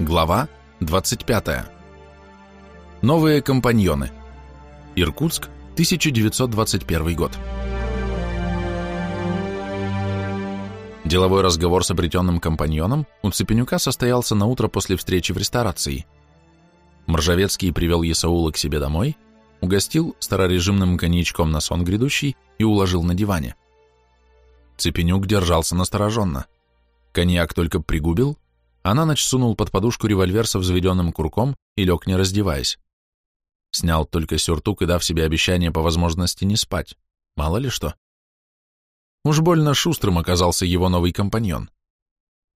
Глава 25. Новые компаньоны. Иркутск, 1921 год. Деловой разговор с обретенным компаньоном у Цепенюка состоялся на утро после встречи в ресторации. Мржавецкий привел Есаула к себе домой, угостил старорежимным коньячком на сон грядущий и уложил на диване. Цепенюк держался настороженно. Коньяк только пригубил, а на сунул под подушку револьвер со взведенным курком и лег не раздеваясь. Снял только сюртук и дав себе обещание по возможности не спать. Мало ли что. Уж больно шустрым оказался его новый компаньон.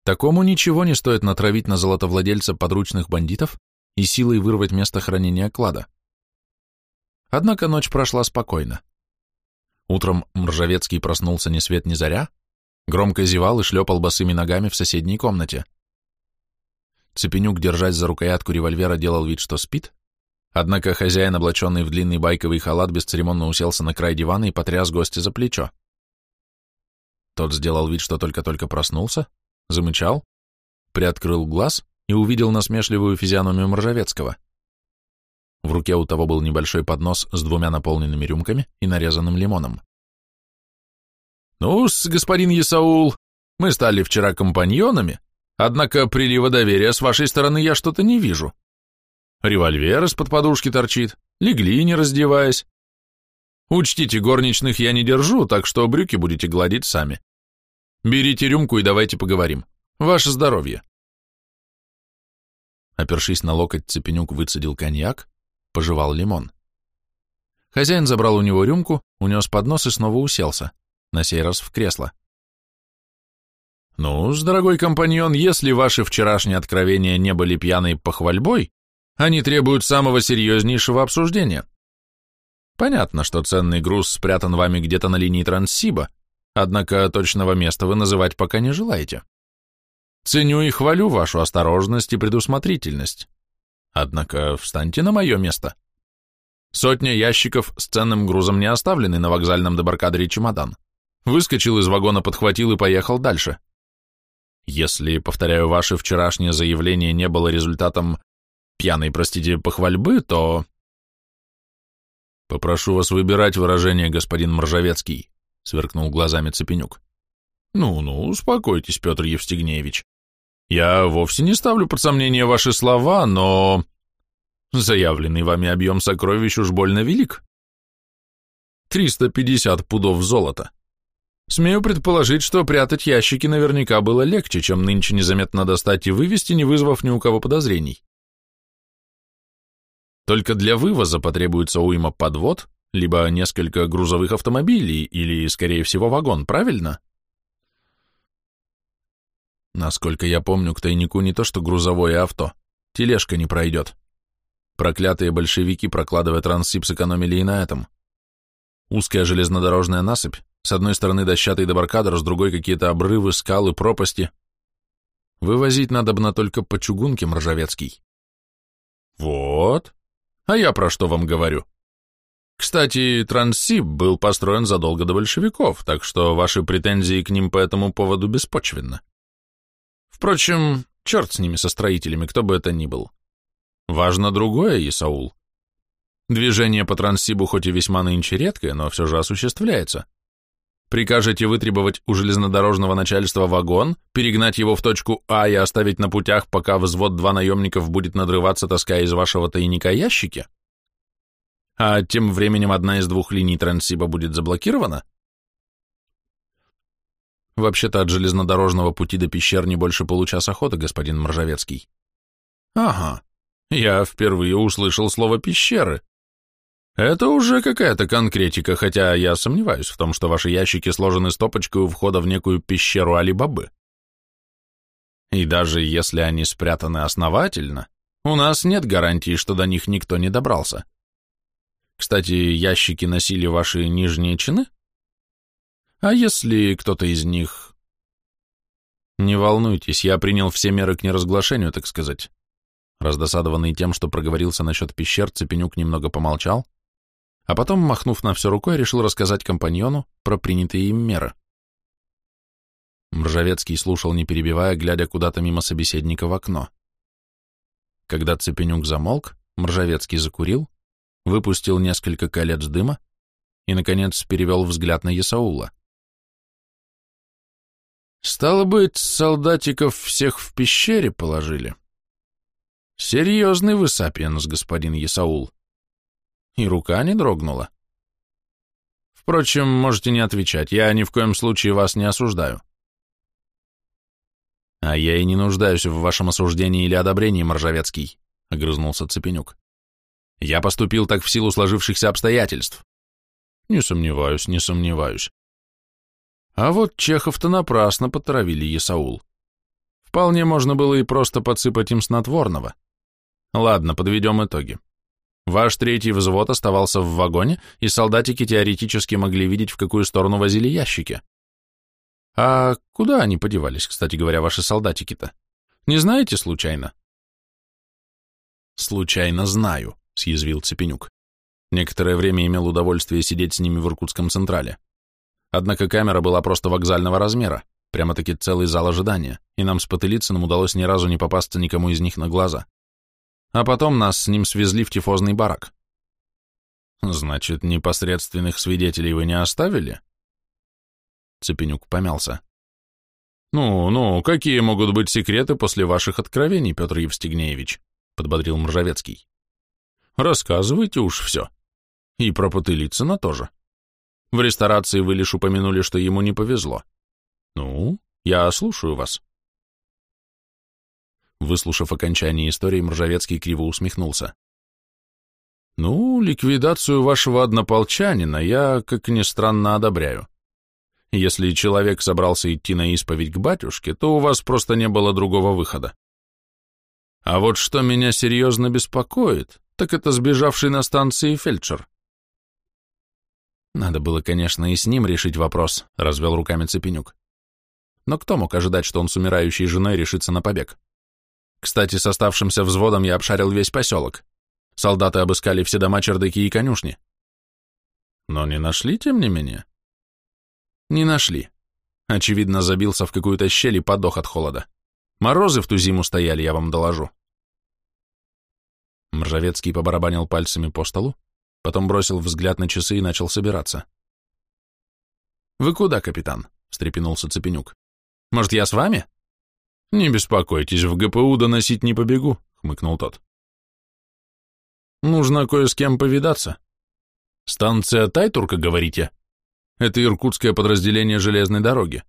Такому ничего не стоит натравить на золотовладельца подручных бандитов и силой вырвать место хранения клада. Однако ночь прошла спокойно. Утром Мржавецкий проснулся ни свет ни заря, громко зевал и шлепал босыми ногами в соседней комнате. Цепенюк, держась за рукоятку револьвера, делал вид, что спит, однако хозяин, облаченный в длинный байковый халат, бесцеремонно уселся на край дивана и потряс гостя за плечо. Тот сделал вид, что только-только проснулся, замычал, приоткрыл глаз и увидел насмешливую физиономию Мржавецкого. В руке у того был небольшой поднос с двумя наполненными рюмками и нарезанным лимоном. «Ну-с, господин Исаул, мы стали вчера компаньонами, Однако прилива доверия с вашей стороны я что-то не вижу. Револьвер из-под подушки торчит, легли, не раздеваясь. Учтите, горничных я не держу, так что брюки будете гладить сами. Берите рюмку и давайте поговорим. Ваше здоровье. Опершись на локоть, Цепенюк выцедил коньяк, пожевал лимон. Хозяин забрал у него рюмку, унес поднос и снова уселся, на сей раз в кресло ну дорогой компаньон, если ваши вчерашние откровения не были пьяной похвальбой, они требуют самого серьезнейшего обсуждения. Понятно, что ценный груз спрятан вами где-то на линии Транссиба, однако точного места вы называть пока не желаете. Ценю и хвалю вашу осторожность и предусмотрительность. Однако встаньте на мое место. Сотня ящиков с ценным грузом не оставлены на вокзальном дебаркадере чемодан. Выскочил из вагона, подхватил и поехал дальше. Если, повторяю, ваше вчерашнее заявление не было результатом пьяной, простите, похвальбы, то... Попрошу вас выбирать выражение, господин Мржавецкий, сверкнул глазами Цепенюк. Ну-ну, успокойтесь, Петр Евстигнеевич. Я вовсе не ставлю под сомнение ваши слова, но... Заявленный вами объем сокровищ уж больно велик. 350 пудов золота. Смею предположить, что прятать ящики наверняка было легче, чем нынче незаметно достать и вывести, не вызвав ни у кого подозрений. Только для вывоза потребуется уйма подвод, либо несколько грузовых автомобилей, или, скорее всего, вагон, правильно? Насколько я помню, к тайнику не то что грузовое авто, тележка не пройдет. Проклятые большевики, прокладывая транссип, сэкономили и на этом. Узкая железнодорожная насыпь, с одной стороны дощатый дебаркадер, с другой какие-то обрывы, скалы, пропасти. Вывозить надо бы на только по чугунке, Мржавецкий. Вот. А я про что вам говорю? Кстати, Транссиб был построен задолго до большевиков, так что ваши претензии к ним по этому поводу беспочвенны. Впрочем, черт с ними, со строителями, кто бы это ни был. Важно другое, Исаул. Движение по Транссибу хоть и весьма нынче редкое, но все же осуществляется. Прикажете вытребовать у железнодорожного начальства вагон, перегнать его в точку А и оставить на путях, пока взвод два наемников будет надрываться, таская из вашего тайника ящики? А тем временем одна из двух линий Транссиба будет заблокирована? Вообще-то от железнодорожного пути до пещер не больше получаса хода, господин Мржавецкий. Ага, я впервые услышал слово «пещеры». Это уже какая-то конкретика, хотя я сомневаюсь в том, что ваши ящики сложены стопочкой у входа в некую пещеру Али-Бабы. И даже если они спрятаны основательно, у нас нет гарантии, что до них никто не добрался. Кстати, ящики носили ваши нижние чины? А если кто-то из них... Не волнуйтесь, я принял все меры к неразглашению, так сказать. Раздосадованный тем, что проговорился насчет пещер, Цепенюк немного помолчал, а потом, махнув на все рукой, решил рассказать компаньону про принятые им меры. Мржавецкий слушал, не перебивая, глядя куда-то мимо собеседника в окно. Когда Цепенюк замолк, Мржавецкий закурил, выпустил несколько колец дыма и, наконец, перевел взгляд на Есаула. «Стало быть, солдатиков всех в пещере положили?» «Серьезный вы сапиенс, господин Есаул». И рука не дрогнула. Впрочем, можете не отвечать, я ни в коем случае вас не осуждаю. А я и не нуждаюсь в вашем осуждении или одобрении, Моржавецкий, огрызнулся Цепенюк. Я поступил так в силу сложившихся обстоятельств. Не сомневаюсь, не сомневаюсь. А вот Чехов-то напрасно потравили Есаул. Вполне можно было и просто подсыпать им снотворного. Ладно, подведем итоги. Ваш третий взвод оставался в вагоне, и солдатики теоретически могли видеть, в какую сторону возили ящики. А куда они подевались, кстати говоря, ваши солдатики-то? Не знаете случайно? Случайно знаю, съязвил Цепенюк. Некоторое время имел удовольствие сидеть с ними в Иркутском Централе. Однако камера была просто вокзального размера, прямо-таки целый зал ожидания, и нам с Потылицыным удалось ни разу не попасться никому из них на глаза а потом нас с ним свезли в тифозный барак. Значит, непосредственных свидетелей вы не оставили? Цепенюк помялся. Ну, ну, какие могут быть секреты после ваших откровений, Петр Евстигнеевич? Подбодрил Мржавецкий. Рассказывайте уж все. И про Потылицына тоже. В ресторации вы лишь упомянули, что ему не повезло. Ну, я слушаю вас. Выслушав окончание истории, Мржавецкий криво усмехнулся. «Ну, ликвидацию вашего однополчанина я, как ни странно, одобряю. Если человек собрался идти на исповедь к батюшке, то у вас просто не было другого выхода. А вот что меня серьезно беспокоит, так это сбежавший на станции фельдшер. Надо было, конечно, и с ним решить вопрос, развел руками Цепенюк. Но кто мог ожидать, что он с умирающей женой решится на побег? Кстати, с оставшимся взводом я обшарил весь поселок. Солдаты обыскали все дома, чердаки и конюшни. Но не нашли, тем не менее? Не нашли. Очевидно, забился в какую-то щель и подох от холода. Морозы в ту зиму стояли, я вам доложу. Мржавецкий побарабанил пальцами по столу, потом бросил взгляд на часы и начал собираться. «Вы куда, капитан?» — встрепенулся Цепенюк. «Может, я с вами?» «Не беспокойтесь, в ГПУ доносить не побегу», — хмыкнул тот. «Нужно кое с кем повидаться. Станция Тайтурка, говорите? Это иркутское подразделение железной дороги.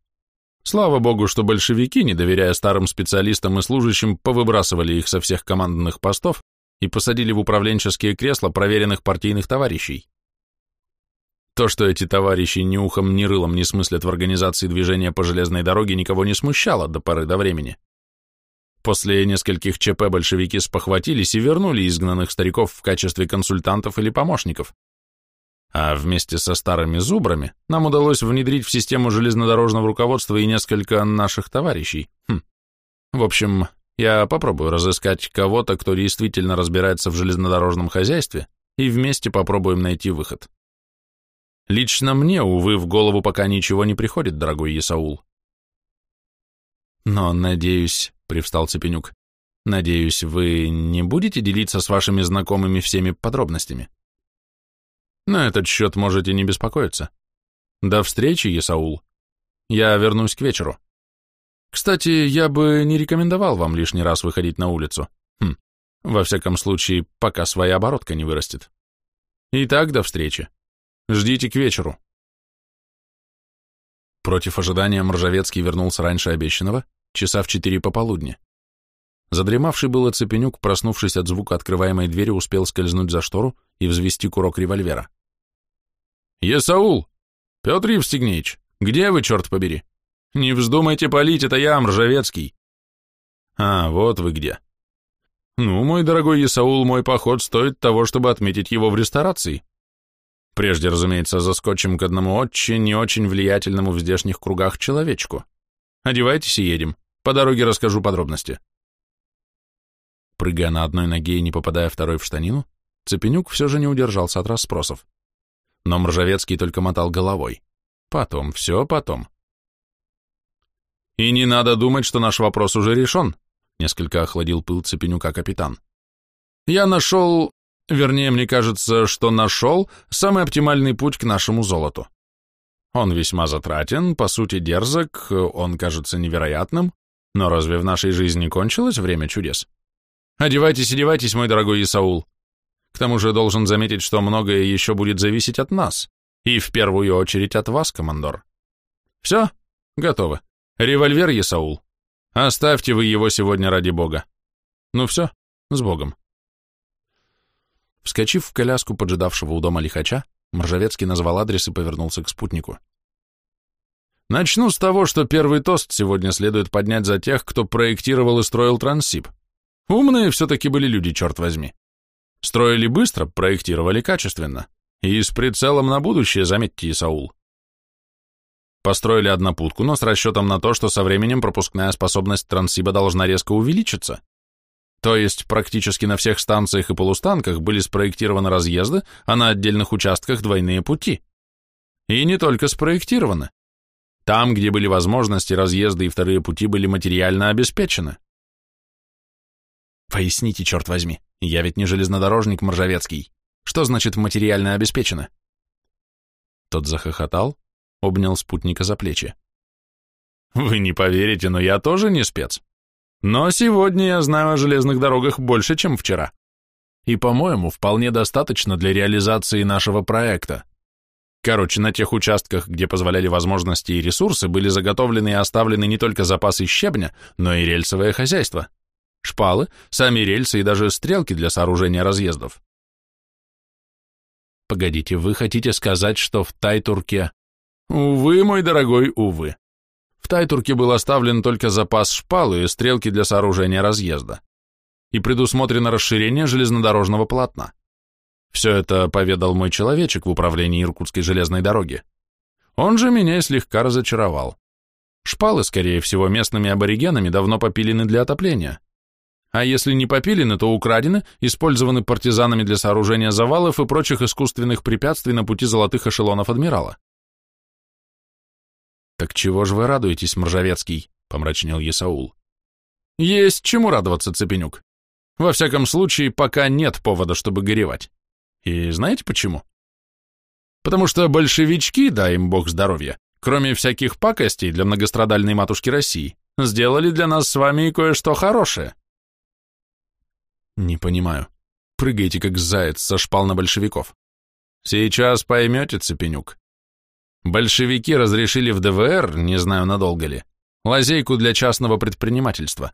Слава богу, что большевики, не доверяя старым специалистам и служащим, повыбрасывали их со всех командных постов и посадили в управленческие кресла проверенных партийных товарищей. То, что эти товарищи ни ухом, ни рылом не смыслят в организации движения по железной дороге, никого не смущало до поры до времени. После нескольких ЧП большевики спохватились и вернули изгнанных стариков в качестве консультантов или помощников. А вместе со старыми зубрами нам удалось внедрить в систему железнодорожного руководства и несколько наших товарищей. Хм. В общем, я попробую разыскать кого-то, кто действительно разбирается в железнодорожном хозяйстве, и вместе попробуем найти выход. Лично мне, увы, в голову пока ничего не приходит, дорогой Исаул. Но, надеюсь, — привстал Цепенюк, — надеюсь, вы не будете делиться с вашими знакомыми всеми подробностями? На этот счет можете не беспокоиться. До встречи, Исаул. Я вернусь к вечеру. Кстати, я бы не рекомендовал вам лишний раз выходить на улицу. Хм, во всяком случае, пока своя оборотка не вырастет. Итак, до встречи. Ждите к вечеру. Против ожидания Мржавецкий вернулся раньше обещанного, часа в четыре пополудни. Задремавший было Цепенюк, проснувшись от звука открываемой двери, успел скользнуть за штору и взвести курок револьвера. «Есаул! Петр Евстигнеевич, где вы, черт побери? Не вздумайте палить, это я, Мржавецкий!» «А, вот вы где!» «Ну, мой дорогой Есаул, мой поход стоит того, чтобы отметить его в ресторации. Прежде, разумеется, заскочим к одному очень не очень влиятельному в здешних кругах человечку. Одевайтесь и едем. По дороге расскажу подробности. Прыгая на одной ноге и не попадая второй в штанину, Цепенюк все же не удержался от расспросов. Но Мржавецкий только мотал головой. Потом, все потом. И не надо думать, что наш вопрос уже решен, несколько охладил пыл Цепенюка капитан. Я нашел, вернее, мне кажется, что нашел самый оптимальный путь к нашему золоту. Он весьма затратен, по сути дерзок, он кажется невероятным, но разве в нашей жизни кончилось время чудес? Одевайтесь, одевайтесь, мой дорогой Исаул. К тому же должен заметить, что многое еще будет зависеть от нас, и в первую очередь от вас, командор. Все, готово. Револьвер, Исаул. Оставьте вы его сегодня ради бога. Ну все, с богом. Вскочив в коляску поджидавшего у дома лихача, Мржавецкий назвал адрес и повернулся к спутнику. Начну с того, что первый тост сегодня следует поднять за тех, кто проектировал и строил Транссиб. Умные все-таки были люди, черт возьми. Строили быстро, проектировали качественно. И с прицелом на будущее, заметьте, Исаул. Построили однопутку, но с расчетом на то, что со временем пропускная способность Транссиба должна резко увеличиться. То есть практически на всех станциях и полустанках были спроектированы разъезды, а на отдельных участках двойные пути. И не только спроектированы. Там, где были возможности, разъезды и вторые пути были материально обеспечены. Поясните, черт возьми, я ведь не железнодорожник Моржавецкий. Что значит материально обеспечено? Тот захохотал, обнял спутника за плечи. Вы не поверите, но я тоже не спец. Но сегодня я знаю о железных дорогах больше, чем вчера. И, по-моему, вполне достаточно для реализации нашего проекта. Короче, на тех участках, где позволяли возможности и ресурсы, были заготовлены и оставлены не только запасы щебня, но и рельсовое хозяйство. Шпалы, сами рельсы и даже стрелки для сооружения разъездов. Погодите, вы хотите сказать, что в Тайтурке... Увы, мой дорогой, увы. Тайтурке был оставлен только запас шпалы и стрелки для сооружения разъезда. И предусмотрено расширение железнодорожного полотна. Все это поведал мой человечек в управлении Иркутской железной дороги. Он же меня слегка разочаровал. Шпалы, скорее всего, местными аборигенами давно попилены для отопления. А если не попилены, то украдены, использованы партизанами для сооружения завалов и прочих искусственных препятствий на пути золотых эшелонов адмирала. «Так чего же вы радуетесь, Мржавецкий?» — помрачнел Есаул. «Есть чему радоваться, Цепенюк. Во всяком случае, пока нет повода, чтобы горевать. И знаете почему? Потому что большевички, дай им бог здоровья, кроме всяких пакостей для многострадальной матушки России, сделали для нас с вами кое-что хорошее». «Не понимаю. Прыгайте, как заяц, со шпал на большевиков». «Сейчас поймете, Цепенюк. Большевики разрешили в ДВР, не знаю надолго ли, лазейку для частного предпринимательства.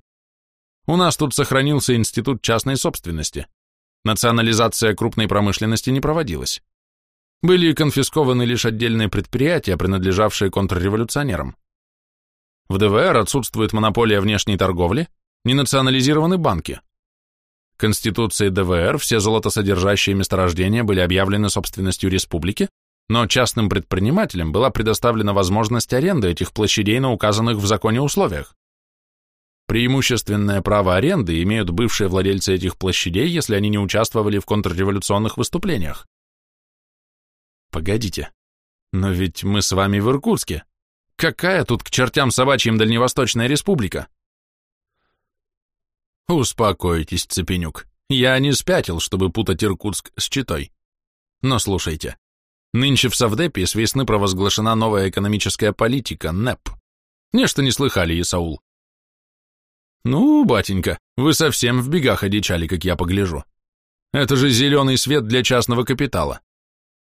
У нас тут сохранился институт частной собственности. Национализация крупной промышленности не проводилась. Были конфискованы лишь отдельные предприятия, принадлежавшие контрреволюционерам. В ДВР отсутствует монополия внешней торговли, не национализированы банки. Конституцией ДВР все золотосодержащие месторождения были объявлены собственностью республики, но частным предпринимателям была предоставлена возможность аренды этих площадей на указанных в законе условиях. Преимущественное право аренды имеют бывшие владельцы этих площадей, если они не участвовали в контрреволюционных выступлениях. Погодите, но ведь мы с вами в Иркутске. Какая тут к чертям собачьим Дальневосточная республика? Успокойтесь, Цепенюк. Я не спятил, чтобы путать Иркутск с Читой. Но слушайте, Нынче в Савдепе с весны провозглашена новая экономическая политика, НЭП. Нечто не слыхали, Исаул. Ну, батенька, вы совсем в бегах одичали, как я погляжу. Это же зеленый свет для частного капитала.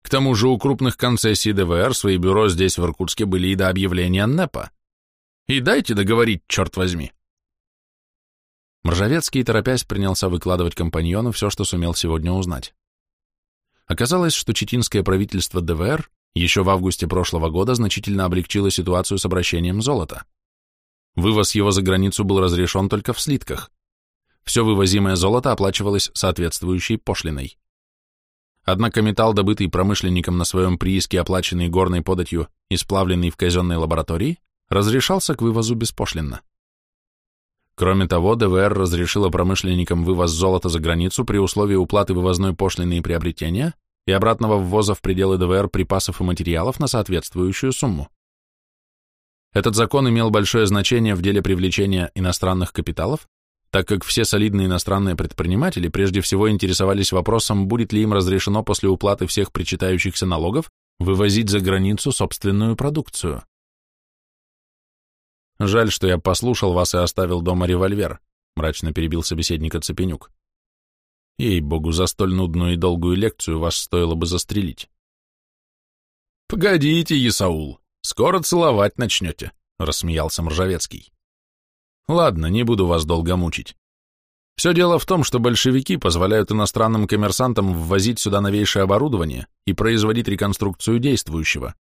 К тому же у крупных концессий ДВР свои бюро здесь, в Иркутске, были и до объявления НЭПа. И дайте договорить, черт возьми. Мржавецкий, торопясь, принялся выкладывать компаньону все, что сумел сегодня узнать. Оказалось, что читинское правительство ДВР еще в августе прошлого года значительно облегчило ситуацию с обращением золота. Вывоз его за границу был разрешен только в слитках. Все вывозимое золото оплачивалось соответствующей пошлиной. Однако металл, добытый промышленником на своем прииске, оплаченный горной податью и сплавленный в казенной лаборатории, разрешался к вывозу беспошлинно. Кроме того, ДВР разрешила промышленникам вывоз золота за границу при условии уплаты вывозной пошлины и приобретения и обратного ввоза в пределы ДВР припасов и материалов на соответствующую сумму. Этот закон имел большое значение в деле привлечения иностранных капиталов, так как все солидные иностранные предприниматели прежде всего интересовались вопросом, будет ли им разрешено после уплаты всех причитающихся налогов вывозить за границу собственную продукцию. «Жаль, что я послушал вас и оставил дома револьвер», — мрачно перебил собеседника Цепенюк. «Ей-богу, за столь нудную и долгую лекцию вас стоило бы застрелить». «Погодите, Исаул, скоро целовать начнете», — рассмеялся Мржавецкий. «Ладно, не буду вас долго мучить. Все дело в том, что большевики позволяют иностранным коммерсантам ввозить сюда новейшее оборудование и производить реконструкцию действующего.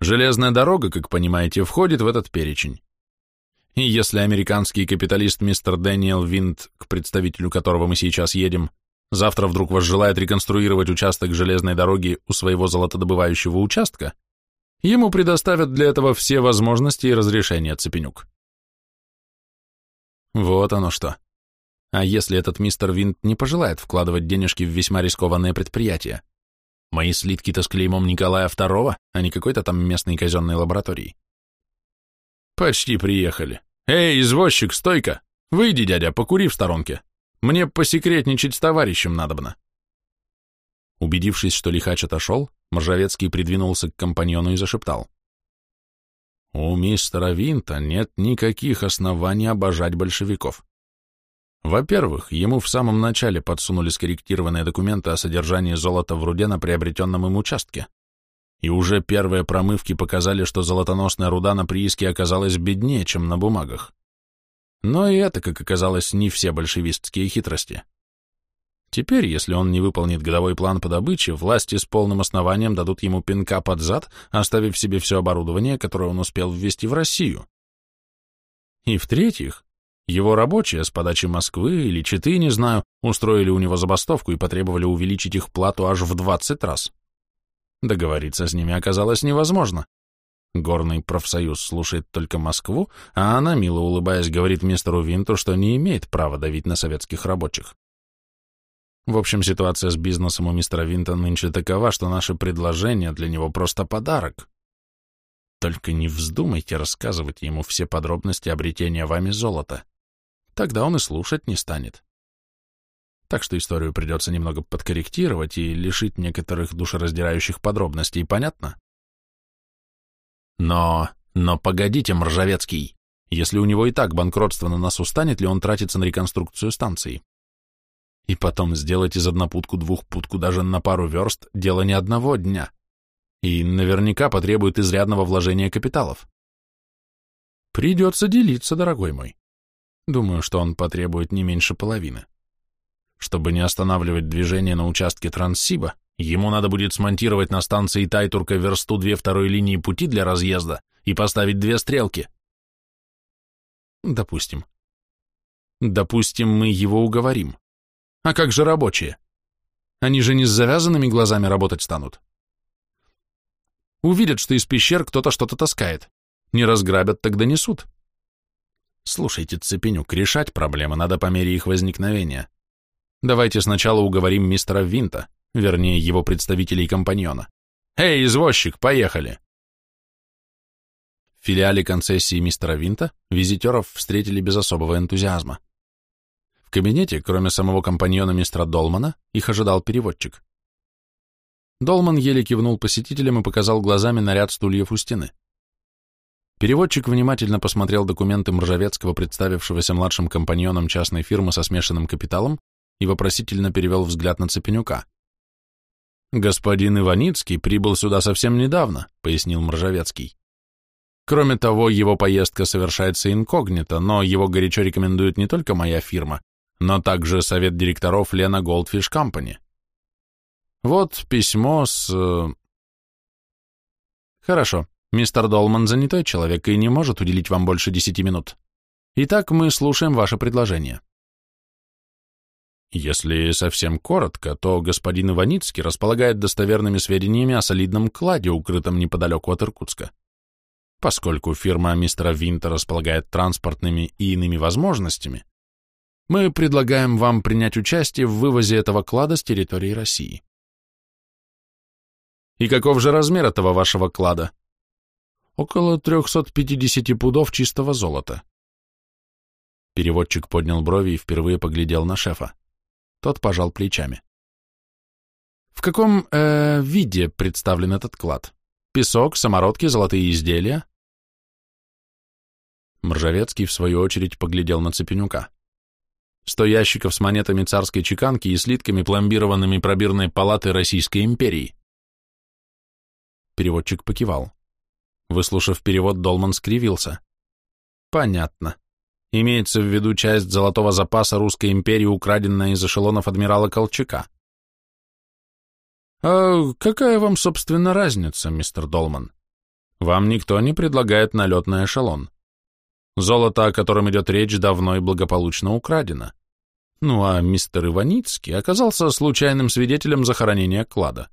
Железная дорога, как понимаете, входит в этот перечень. И если американский капиталист мистер Дэниел Винт, к представителю которого мы сейчас едем, завтра вдруг возжелает реконструировать участок железной дороги у своего золотодобывающего участка, ему предоставят для этого все возможности и разрешения, Цепенюк. Вот оно что. А если этот мистер Винт не пожелает вкладывать денежки в весьма рискованное предприятие? Мои слитки-то с клеймом Николая II, а не какой-то там местной казенной лаборатории. Почти приехали. Эй, извозчик, стойка! Выйди, дядя, покури в сторонке. Мне посекретничать с товарищем надобно. Убедившись, что лихач отошел, Моржавецкий придвинулся к компаньону и зашептал. У мистера Винта нет никаких оснований обожать большевиков. Во-первых, ему в самом начале подсунули скорректированные документы о содержании золота в руде на приобретенном им участке. И уже первые промывки показали, что золотоносная руда на прииске оказалась беднее, чем на бумагах. Но и это, как оказалось, не все большевистские хитрости. Теперь, если он не выполнит годовой план по добыче, власти с полным основанием дадут ему пинка под зад, оставив себе все оборудование, которое он успел ввести в Россию. И в-третьих, его рабочие с подачи Москвы или Читы, не знаю, устроили у него забастовку и потребовали увеличить их плату аж в 20 раз. Договориться с ними оказалось невозможно. Горный профсоюз слушает только Москву, а она, мило улыбаясь, говорит мистеру Винту, что не имеет права давить на советских рабочих. В общем, ситуация с бизнесом у мистера Винта нынче такова, что наше предложение для него просто подарок. Только не вздумайте рассказывать ему все подробности обретения вами золота. Тогда он и слушать не станет. Так что историю придется немного подкорректировать и лишить некоторых душераздирающих подробностей, понятно? Но, но погодите, Мржавецкий, если у него и так банкротство на нас устанет ли он тратиться на реконструкцию станции? И потом сделать из однопутку двухпутку даже на пару верст – дело не одного дня. И наверняка потребует изрядного вложения капиталов. Придется делиться, дорогой мой. Думаю, что он потребует не меньше половины. Чтобы не останавливать движение на участке Транссиба, ему надо будет смонтировать на станции Тайтурка версту две второй линии пути для разъезда и поставить две стрелки. Допустим. Допустим, мы его уговорим. А как же рабочие? Они же не с завязанными глазами работать станут. Увидят, что из пещер кто-то что-то таскает. Не разграбят, тогда несут. Слушайте, Цепенюк, решать проблемы надо по мере их возникновения. Давайте сначала уговорим мистера Винта, вернее, его представителей компаньона. Эй, извозчик, поехали! В филиале концессии мистера Винта визитеров встретили без особого энтузиазма. В кабинете, кроме самого компаньона мистера Долмана, их ожидал переводчик. Долман еле кивнул посетителям и показал глазами на ряд стульев у стены. Переводчик внимательно посмотрел документы Мржавецкого, представившегося младшим компаньоном частной фирмы со смешанным капиталом, и вопросительно перевел взгляд на Цепенюка. «Господин Иваницкий прибыл сюда совсем недавно», — пояснил Мржавецкий. «Кроме того, его поездка совершается инкогнито, но его горячо рекомендует не только моя фирма, но также совет директоров Лена Goldfish Company. Вот письмо с...» э, «Хорошо», Мистер Долман занятой человек и не может уделить вам больше десяти минут. Итак, мы слушаем ваше предложение. Если совсем коротко, то господин Иваницкий располагает достоверными сведениями о солидном кладе, укрытом неподалеку от Иркутска. Поскольку фирма мистера Винта располагает транспортными и иными возможностями, мы предлагаем вам принять участие в вывозе этого клада с территории России. И каков же размер этого вашего клада? Около 350 пудов чистого золота. Переводчик поднял брови и впервые поглядел на шефа. Тот пожал плечами. В каком э, виде представлен этот клад? Песок, самородки, золотые изделия? Мржавецкий, в свою очередь, поглядел на Цепенюка. Сто ящиков с монетами царской чеканки и слитками, пломбированными пробирной палаты Российской империи. Переводчик покивал. Выслушав перевод, Долман скривился. Понятно. Имеется в виду часть золотого запаса Русской империи, украденная из эшелонов адмирала Колчака. «А какая вам, собственно, разница, мистер Долман? Вам никто не предлагает налетный эшелон. Золото, о котором идет речь, давно и благополучно украдено. Ну а мистер Иваницкий оказался случайным свидетелем захоронения клада.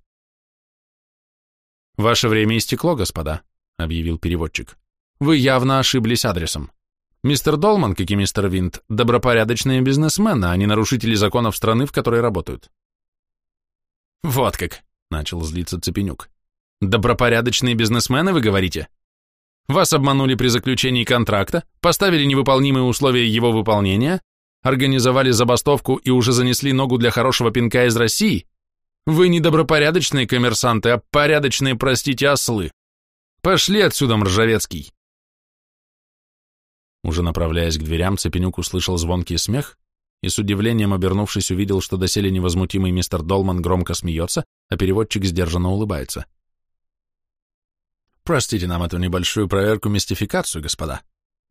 «Ваше время истекло, господа», — объявил переводчик. «Вы явно ошиблись адресом. Мистер Долман, как и мистер Винт, добропорядочные бизнесмены, а не нарушители законов страны, в которой работают». «Вот как», — начал злиться Цепенюк. «Добропорядочные бизнесмены, вы говорите? Вас обманули при заключении контракта, поставили невыполнимые условия его выполнения, организовали забастовку и уже занесли ногу для хорошего пинка из России? Вы не добропорядочные коммерсанты, а порядочные, простите, ослы. Пошли отсюда, Мржавецкий. Уже направляясь к дверям, Цепенюк услышал звонкий смех и с удивлением обернувшись увидел, что доселе невозмутимый мистер Долман громко смеется, а переводчик сдержанно улыбается. «Простите нам эту небольшую проверку-мистификацию, господа»,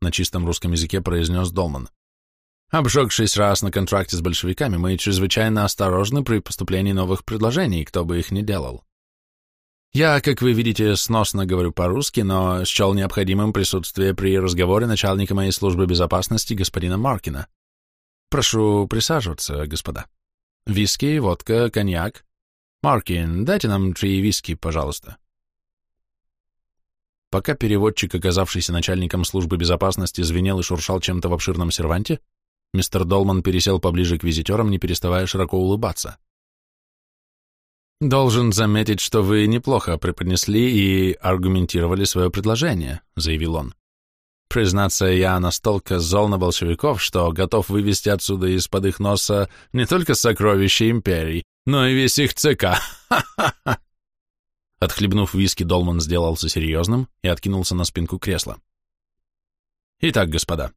на чистом русском языке произнес Долман. Обжегшись раз на контракте с большевиками, мы чрезвычайно осторожны при поступлении новых предложений, кто бы их ни делал. Я, как вы видите, сносно говорю по-русски, но счел необходимым присутствие при разговоре начальника моей службы безопасности господина Маркина. Прошу присаживаться, господа. Виски, водка, коньяк. Маркин, дайте нам три виски, пожалуйста. Пока переводчик, оказавшийся начальником службы безопасности, звенел и шуршал чем-то в обширном серванте, Мистер Долман пересел поближе к визитерам, не переставая широко улыбаться. «Должен заметить, что вы неплохо преподнесли и аргументировали свое предложение», — заявил он. «Признаться, я настолько зол на большевиков, что готов вывести отсюда из-под их носа не только сокровища империи, но и весь их ЦК. Ха-ха-ха!» Отхлебнув виски, Долман сделался серьезным и откинулся на спинку кресла. «Итак, господа,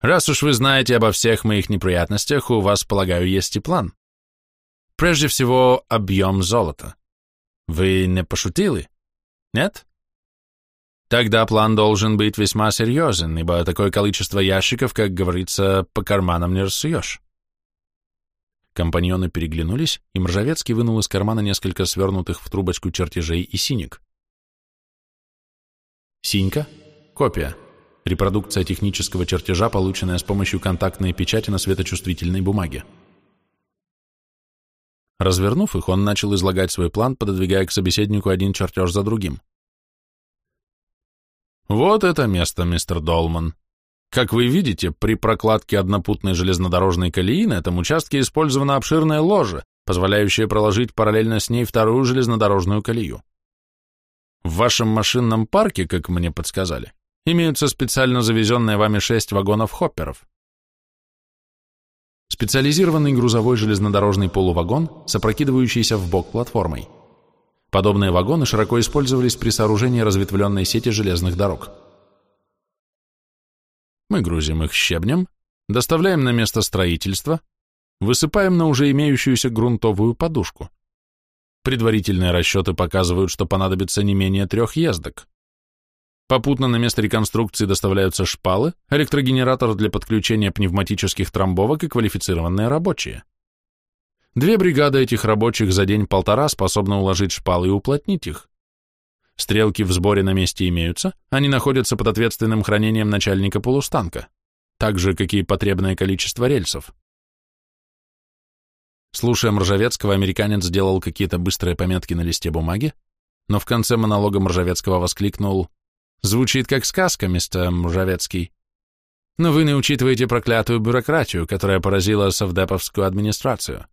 Раз уж вы знаете обо всех моих неприятностях, у вас, полагаю, есть и план. Прежде всего, объем золота. Вы не пошутили? Нет? Тогда план должен быть весьма серьезен, ибо такое количество ящиков, как говорится, по карманам не рассуешь. Компаньоны переглянулись, и Мржавецкий вынул из кармана несколько свернутых в трубочку чертежей и синик. Синька — копия. Репродукция технического чертежа, полученная с помощью контактной печати на светочувствительной бумаге. Развернув их, он начал излагать свой план, пододвигая к собеседнику один чертеж за другим. «Вот это место, мистер Долман. Как вы видите, при прокладке однопутной железнодорожной колеи на этом участке использовано обширное ложе, позволяющее проложить параллельно с ней вторую железнодорожную колею. В вашем машинном парке, как мне подсказали, имеются специально завезенные вами шесть вагонов-хопперов. Специализированный грузовой железнодорожный полувагон с опрокидывающейся в бок платформой. Подобные вагоны широко использовались при сооружении разветвленной сети железных дорог. Мы грузим их щебнем, доставляем на место строительства, высыпаем на уже имеющуюся грунтовую подушку. Предварительные расчеты показывают, что понадобится не менее трех ездок. Попутно на место реконструкции доставляются шпалы, электрогенератор для подключения пневматических трамбовок и квалифицированные рабочие. Две бригады этих рабочих за день-полтора способны уложить шпалы и уплотнить их. Стрелки в сборе на месте имеются, они находятся под ответственным хранением начальника полустанка, так же, как и потребное количество рельсов. Слушая Мржавецкого, американец сделал какие-то быстрые пометки на листе бумаги, но в конце монолога Мржавецкого воскликнул Звучит как сказка, мистер Мужавецкий. Но вы не учитываете проклятую бюрократию, которая поразила совдеповскую администрацию.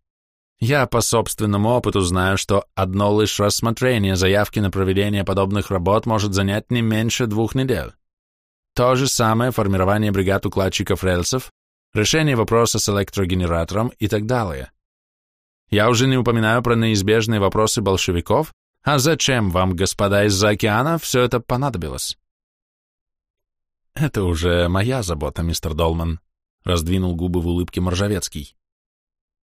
Я по собственному опыту знаю, что одно лишь рассмотрение заявки на проведение подобных работ может занять не меньше двух недель. То же самое формирование бригад укладчиков рельсов решение вопроса с электрогенератором и так далее. Я уже не упоминаю про неизбежные вопросы большевиков, а зачем вам, господа из-за океана, все это понадобилось? Это уже моя забота, мистер Долман, раздвинул губы в улыбке Моржавецкий.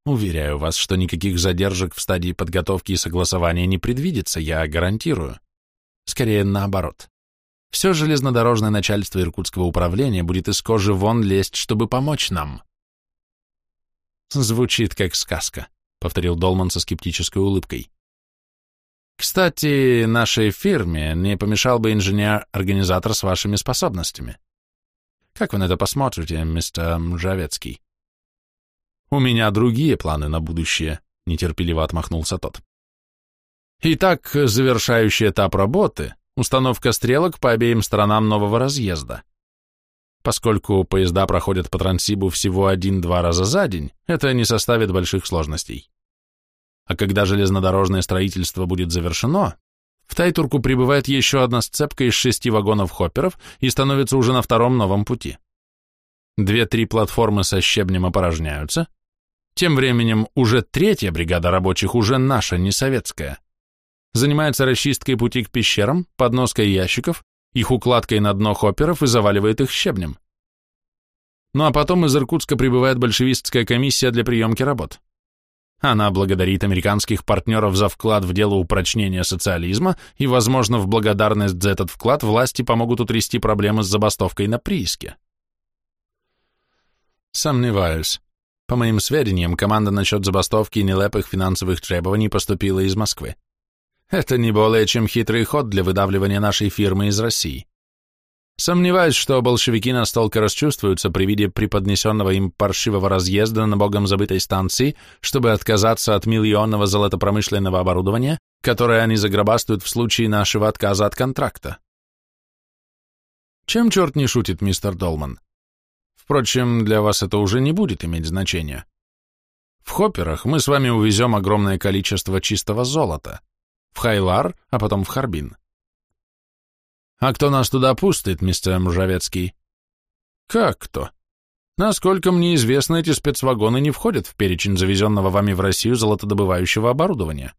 Уверяю вас, что никаких задержек в стадии подготовки и согласования не предвидится, я гарантирую. Скорее наоборот. Все железнодорожное начальство Иркутского управления будет из кожи вон лезть, чтобы помочь нам. Звучит как сказка, повторил Долман со скептической улыбкой. Кстати, нашей фирме не помешал бы инженер-организатор с вашими способностями. Как вы на это посмотрите, мистер Мжавецкий? У меня другие планы на будущее, нетерпеливо отмахнулся тот. Итак, завершающий этап работы — установка стрелок по обеим сторонам нового разъезда. Поскольку поезда проходят по Трансибу всего один-два раза за день, это не составит больших сложностей. А когда железнодорожное строительство будет завершено, в Тайтурку прибывает еще одна сцепка из шести вагонов-хопперов и становится уже на втором новом пути. Две-три платформы со щебнем опорожняются. Тем временем уже третья бригада рабочих, уже наша, не советская, занимается расчисткой пути к пещерам, подноской ящиков, их укладкой на дно хопперов и заваливает их щебнем. Ну а потом из Иркутска прибывает большевистская комиссия для приемки работ. Она благодарит американских партнеров за вклад в дело упрочнения социализма, и, возможно, в благодарность за этот вклад власти помогут утрясти проблемы с забастовкой на прииске. Сомневаюсь. По моим сведениям, команда насчет забастовки и нелепых финансовых требований поступила из Москвы. Это не более чем хитрый ход для выдавливания нашей фирмы из России. Сомневаюсь, что большевики настолько расчувствуются при виде преподнесенного им паршивого разъезда на богом забытой станции, чтобы отказаться от миллионного золотопромышленного оборудования, которое они загробастают в случае нашего отказа от контракта. Чем черт не шутит, мистер Долман? Впрочем, для вас это уже не будет иметь значения. В хопперах мы с вами увезем огромное количество чистого золота. В Хайлар, а потом в Харбин. А кто нас туда пустит, мистер Мужавецкий? Как кто? Насколько мне известно, эти спецвагоны не входят в перечень завезенного вами в Россию золотодобывающего оборудования.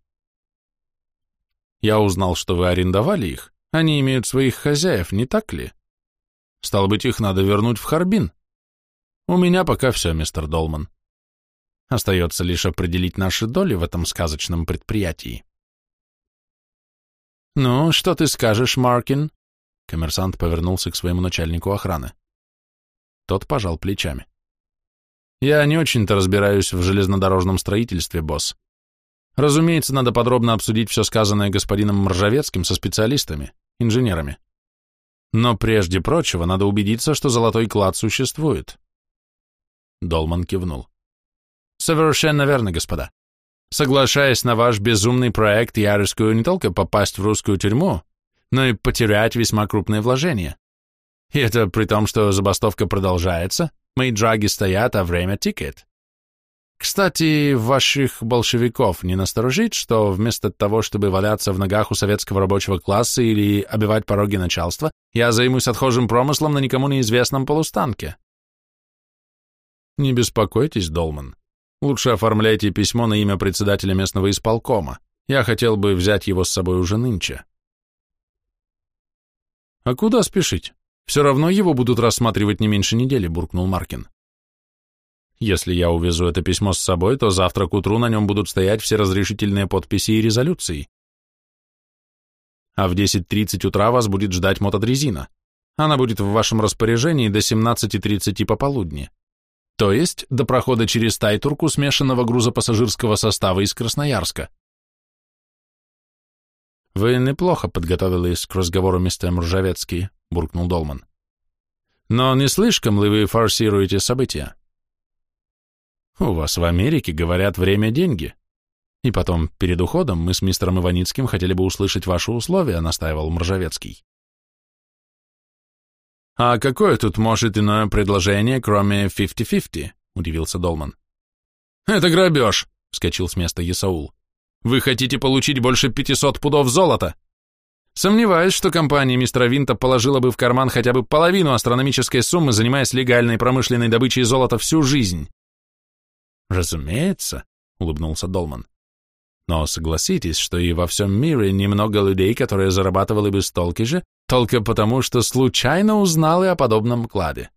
Я узнал, что вы арендовали их. Они имеют своих хозяев, не так ли? Стало быть, их надо вернуть в Харбин. У меня пока все, мистер Долман. Остается лишь определить наши доли в этом сказочном предприятии. «Ну, что ты скажешь, Маркин?» Коммерсант повернулся к своему начальнику охраны. Тот пожал плечами. «Я не очень-то разбираюсь в железнодорожном строительстве, босс. Разумеется, надо подробно обсудить все сказанное господином Мржавецким со специалистами, инженерами. Но прежде прочего надо убедиться, что золотой клад существует». Долман кивнул. «Совершенно верно, господа. Соглашаясь на ваш безумный проект, я рискую не только попасть в русскую тюрьму, но и потерять весьма крупные вложения. И это при том, что забастовка продолжается, мои драги стоят, а время тикает. Кстати, ваших большевиков не насторожит, что вместо того, чтобы валяться в ногах у советского рабочего класса или обивать пороги начальства, я займусь отхожим промыслом на никому неизвестном полустанке? Не беспокойтесь, Долман. Лучше оформляйте письмо на имя председателя местного исполкома. Я хотел бы взять его с собой уже нынче. «А куда спешить? Все равно его будут рассматривать не меньше недели», — буркнул Маркин. «Если я увезу это письмо с собой, то завтра к утру на нем будут стоять все разрешительные подписи и резолюции. А в 10.30 утра вас будет ждать мотодрезина. Она будет в вашем распоряжении до 17.30 пополудни. То есть до прохода через Тайтурку смешанного грузопассажирского состава из Красноярска. «Вы неплохо подготовились к разговору, мистер Мржавецкий», — буркнул Долман. «Но не слишком ли вы форсируете события?» «У вас в Америке, говорят, время – деньги. И потом, перед уходом, мы с мистером Иваницким хотели бы услышать ваши условия», – настаивал Мржавецкий. «А какое тут может иное предложение, кроме 50-50?» – удивился Долман. «Это грабеж», – вскочил с места Исаул. Вы хотите получить больше 500 пудов золота? Сомневаюсь, что компания мистера Винта положила бы в карман хотя бы половину астрономической суммы, занимаясь легальной промышленной добычей золота всю жизнь. Разумеется, улыбнулся Долман. Но согласитесь, что и во всем мире немного людей, которые зарабатывали бы столки же, только потому, что случайно узнали о подобном кладе.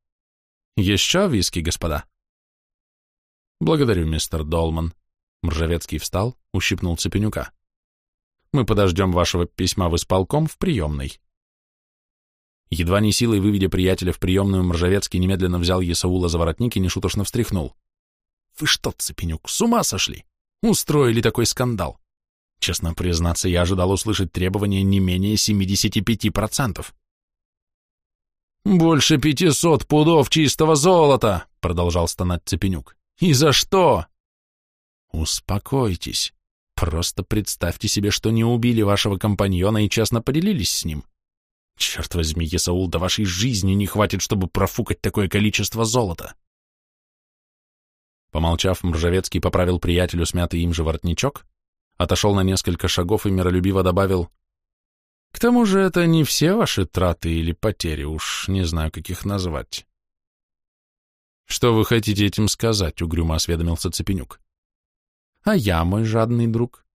Еще виски, господа? Благодарю, мистер Долман. Мржавецкий встал, ущипнул Цепенюка. Мы подождем вашего письма в исполком в приемной. Едва не силой выведя приятеля в приемную, Мржавецкий немедленно взял Есаула за воротник и нешуточно встряхнул. «Вы что, Цепенюк, с ума сошли? Устроили такой скандал? Честно признаться, я ожидал услышать требования не менее 75%. «Больше пятисот пудов чистого золота!» — продолжал стонать Цепенюк. «И за что?» «Успокойтесь. Просто представьте себе, что не убили вашего компаньона и честно поделились с ним. Черт возьми, Есаул, до вашей жизни не хватит, чтобы профукать такое количество золота. Помолчав, Мржавецкий поправил приятелю смятый им же воротничок, отошел на несколько шагов и миролюбиво добавил, «К тому же это не все ваши траты или потери, уж не знаю, как их назвать». «Что вы хотите этим сказать?» — угрюмо осведомился Цепенюк. А я, мой жадный друг?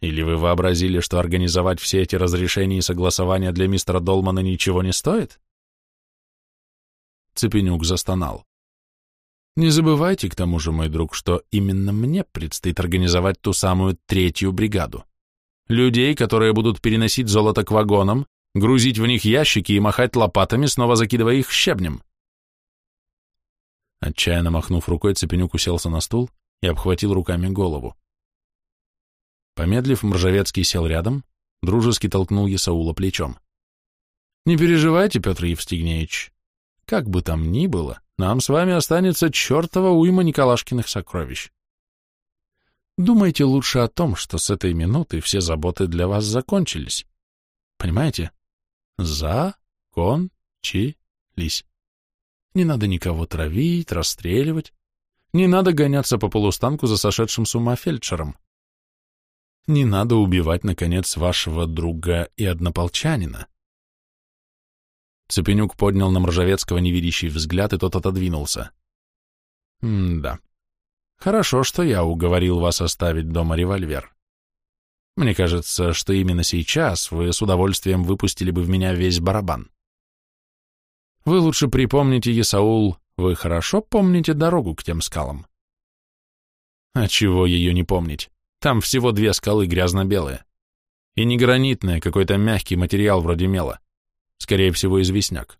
Или вы вообразили, что организовать все эти разрешения и согласования для мистера Долмана ничего не стоит? Цепенюк застонал. Не забывайте, к тому же, мой друг, что именно мне предстоит организовать ту самую третью бригаду. Людей, которые будут переносить золото к вагонам, грузить в них ящики и махать лопатами, снова закидывая их щебнем. Отчаянно махнув рукой, Цепенюк уселся на стул и обхватил руками голову. Помедлив, Мржавецкий сел рядом, дружески толкнул Есаула плечом. «Не переживайте, Петр Евстигнеевич. Как бы там ни было, нам с вами останется чертова уйма Николашкиных сокровищ. Думайте лучше о том, что с этой минуты все заботы для вас закончились. Понимаете? За-кон-чи-лись. Не надо никого травить, расстреливать, не надо гоняться по полустанку за сошедшим с ума фельдшером. Не надо убивать, наконец, вашего друга и однополчанина. Цепенюк поднял на Мржавецкого невидящий взгляд, и тот отодвинулся. «М-да. Хорошо, что я уговорил вас оставить дома револьвер. Мне кажется, что именно сейчас вы с удовольствием выпустили бы в меня весь барабан. Вы лучше припомните, Есаул, вы хорошо помните дорогу к тем скалам? А чего ее не помнить? Там всего две скалы грязно-белые. И не гранитная, какой-то мягкий материал вроде мела. Скорее всего, известняк.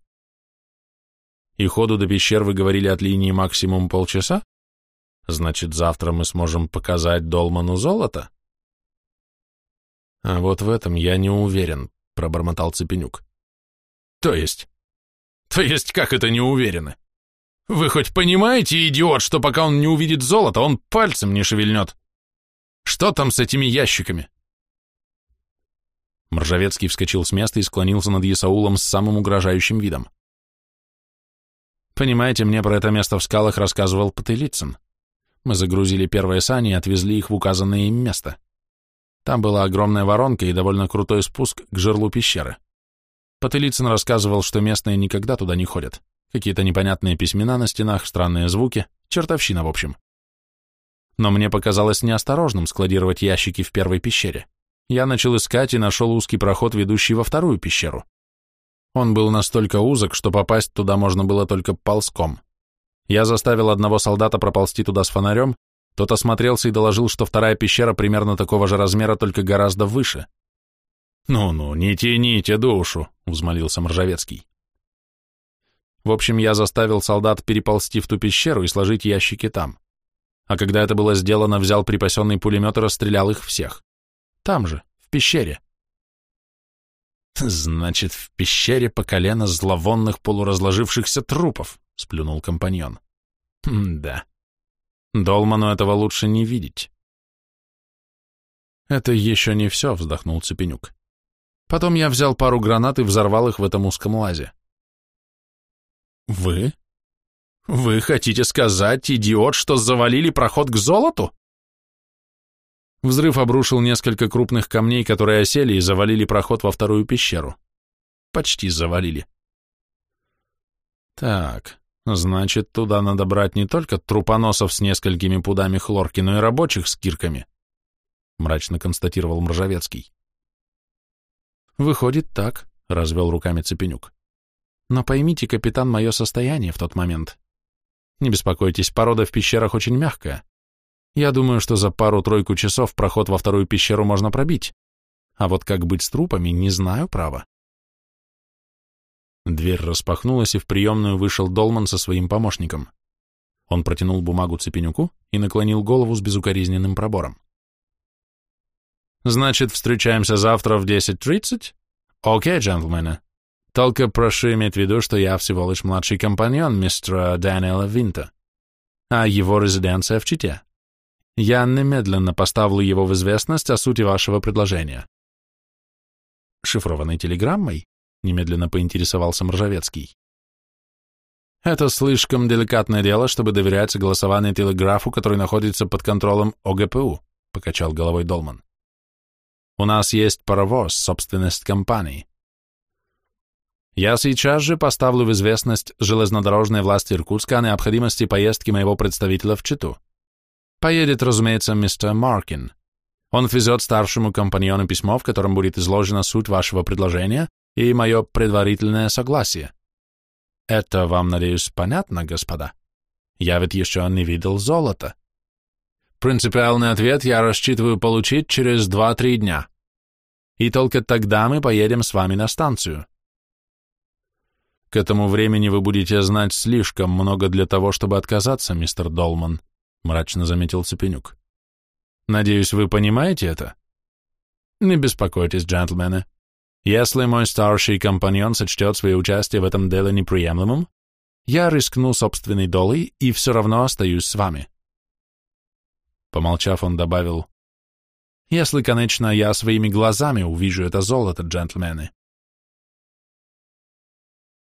И ходу до пещер вы говорили от линии максимум полчаса? Значит, завтра мы сможем показать Долману золото? А вот в этом я не уверен, пробормотал Цепенюк. То есть? То есть как это не уверены? Вы хоть понимаете, идиот, что пока он не увидит золото, он пальцем не шевельнет? Что там с этими ящиками? Мржавецкий вскочил с места и склонился над Исаулом с самым угрожающим видом. Понимаете, мне про это место в скалах рассказывал Потылицын. Мы загрузили первые сани и отвезли их в указанное им место. Там была огромная воронка и довольно крутой спуск к жерлу пещеры. Потылицын рассказывал, что местные никогда туда не ходят. Какие-то непонятные письмена на стенах, странные звуки, чертовщина в общем. Но мне показалось неосторожным складировать ящики в первой пещере. Я начал искать и нашел узкий проход, ведущий во вторую пещеру. Он был настолько узок, что попасть туда можно было только ползком. Я заставил одного солдата проползти туда с фонарем, тот осмотрелся и доложил, что вторая пещера примерно такого же размера, только гораздо выше. «Ну-ну, не тяните душу», — взмолился Мржавецкий. В общем, я заставил солдат переползти в ту пещеру и сложить ящики там. А когда это было сделано, взял припасенный пулемет и расстрелял их всех. Там же, в пещере. «Значит, в пещере по колено зловонных полуразложившихся трупов», — сплюнул компаньон. «Да. Долману этого лучше не видеть». «Это еще не все», — вздохнул Цепенюк. «Потом я взял пару гранат и взорвал их в этом узком лазе. Вы? Вы хотите сказать, идиот, что завалили проход к золоту? Взрыв обрушил несколько крупных камней, которые осели и завалили проход во вторую пещеру. Почти завалили. Так, значит, туда надо брать не только трупоносов с несколькими пудами хлорки, но и рабочих с кирками, мрачно констатировал Мржавецкий. Выходит так, развел руками Цепенюк. Но поймите, капитан, мое состояние в тот момент. Не беспокойтесь, порода в пещерах очень мягкая. Я думаю, что за пару-тройку часов проход во вторую пещеру можно пробить. А вот как быть с трупами, не знаю, право. Дверь распахнулась, и в приемную вышел Долман со своим помощником. Он протянул бумагу Цепенюку и наклонил голову с безукоризненным пробором. «Значит, встречаемся завтра в 10.30? Окей, джентльмены. Только прошу иметь в виду, что я всего лишь младший компаньон мистера Дэниела Винта, а его резиденция в Чите. Я немедленно поставлю его в известность о сути вашего предложения. Шифрованной телеграммой? Немедленно поинтересовался Мржавецкий. Это слишком деликатное дело, чтобы доверять согласованной телеграфу, который находится под контролем ОГПУ, покачал головой Долман. У нас есть паровоз, собственность компании. Я сейчас же поставлю в известность железнодорожные власти Иркутска о необходимости поездки моего представителя в Читу. Поедет, разумеется, мистер Маркин. Он везет старшему компаньону письмо, в котором будет изложена суть вашего предложения и мое предварительное согласие. Это вам, надеюсь, понятно, господа? Я ведь еще не видел золота. Принципиальный ответ я рассчитываю получить через два-три дня. И только тогда мы поедем с вами на станцию. К этому времени вы будете знать слишком много для того, чтобы отказаться, мистер Долман, — мрачно заметил Цепенюк. «Надеюсь, вы понимаете это?» «Не беспокойтесь, джентльмены. Если мой старший компаньон сочтет свое участие в этом деле неприемлемым, я рискну собственной долей и все равно остаюсь с вами». Помолчав, он добавил, «Если, конечно, я своими глазами увижу это золото, джентльмены».